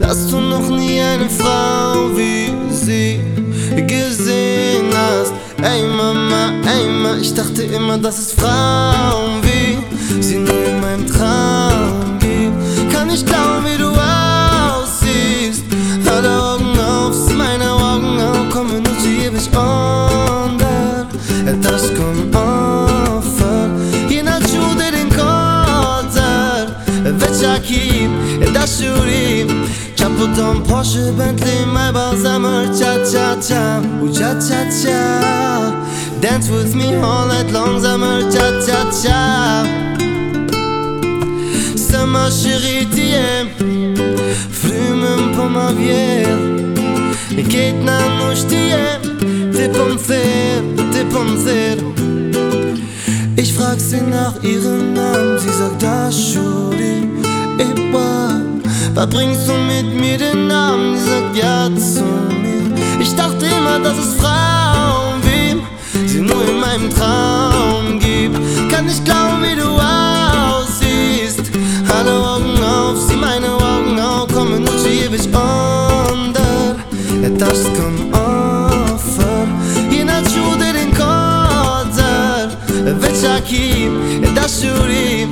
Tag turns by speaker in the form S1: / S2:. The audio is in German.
S1: dass du noch nie eine Frau wie sie gesehen hast. Ey Mama, ey Mama, ich dachte immer, dass es Frauen wie sie nur in meinem Traum gibt. Kann ich glauben, wie du aussiehst. Alle Augen auf, meine Augen auf, kommen nur zu ich under. Das kommt das Jury. Chaputon, Porsche, Bentley, Maybach, Summer, Cha-Cha-Cha, ooh, Cha-Cha-Cha Dance with me all night long, Summer, Cha-Cha-Cha Summer, chérie, t'y Flumen på ma vjer Geht na t'y T'es m'fair, t'es m'fair Ich frag sie nach ihrem Namen, sie sagt Ashuri, Eba Was bringst du mit mir den Namen? Sie sagt ja zu mir. Ich dachte immer, dass es Frauen wie sie nur in meinem Traum gibt. Kann nicht glauben, wie du aussiehst. Alle Augen auf, sie meine Augen auf Kommen nur zu ewig under Ja, das kommt offer Jena Jude den Kozer Welcher Kieb, ja, das Jury